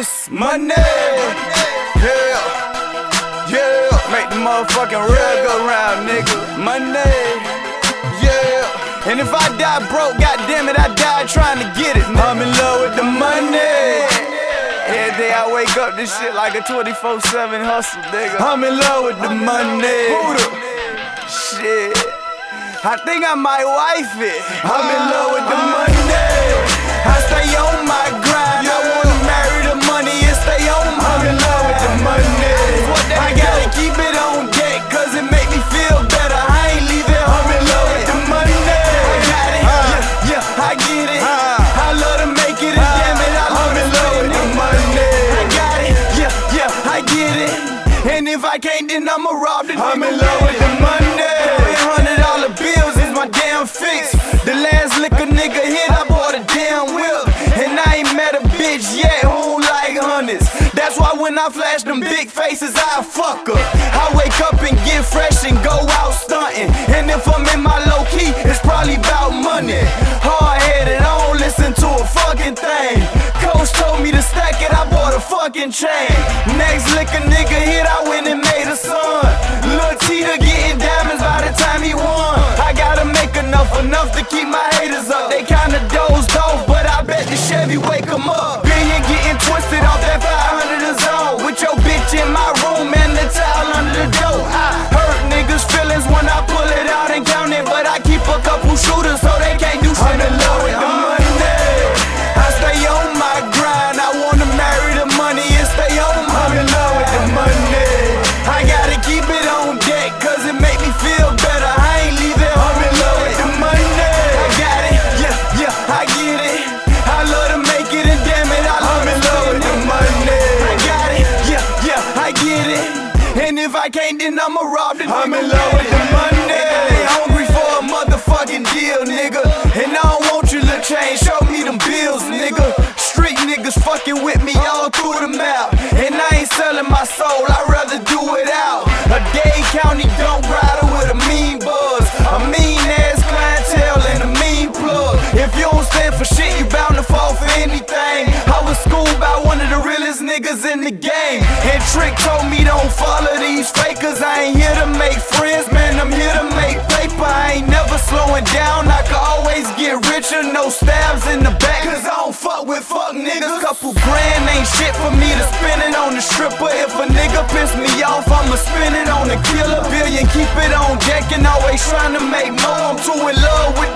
this money. Yeah, yeah. Make the motherfucking real go round, nigga. Money. Yeah. And if I die broke, goddamn it, I die trying to get it. I'm in love with the money. Every day I wake up, this shit like a 24 7 hustle, nigga. I'm in love with the money. Shit. I think I might wife it. I'm in love with the money. I can't, then I'ma rob the I'm in love with the money. Hundred dollar bills is my damn fix. The last liquor nigga hit, I bought a damn whip. And I ain't met a bitch yet who like hundreds. That's why when I flash them big faces, I fuck her. I wake up and get fresh and go out stunting. And if I'm in my fucking chain. Next liquor nigga hit, I went and made a son. Lil' Tita getting diamonds by the time he won. I gotta make enough, enough to keep my I can't, then I'ma rob the I'm in love with the money. They hungry for a motherfucking deal, nigga. And I don't want you to change. Show me them bills, nigga. Street niggas fucking with me all through the map. And I ain't selling my soul, I'd niggas in the game. And Trick told me don't follow these fakers. I ain't here to make friends, man. I'm here to make paper. I ain't never slowing down. I can always get richer. No stabs in the back. Cause I don't fuck with fuck niggas. Couple grand ain't shit for me to spend it on the stripper. If a nigga piss me off, I'ma spend it on the killer. Billion, keep it on deck and always trying to make more. I'm too in love with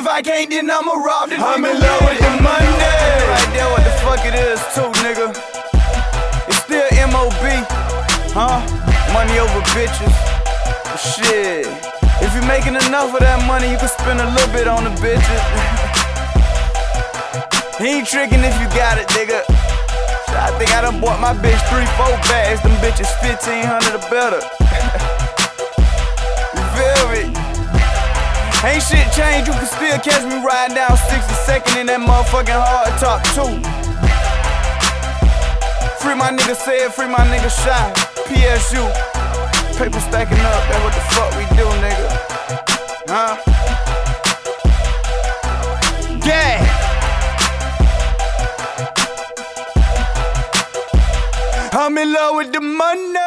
if I can't, then I'ma rob the I'm in love with the money. Right there, what the fuck it is, too, nigga. It's still MOB, huh? Money over bitches. Shit. If you're making enough of that money, you can spend a little bit on the bitches. he ain't tricking if you got it, nigga. I think I done bought my bitch three, four bags. Them bitches 1500 or better. you feel me? Ain't shit changed, you can still catch me riding down 62nd in that motherfucking hard top too. Free my nigga said, free my nigga shy. PSU. Paper stacking up, that's what the fuck we do, nigga. Huh? Yeah. I'm in love with the money.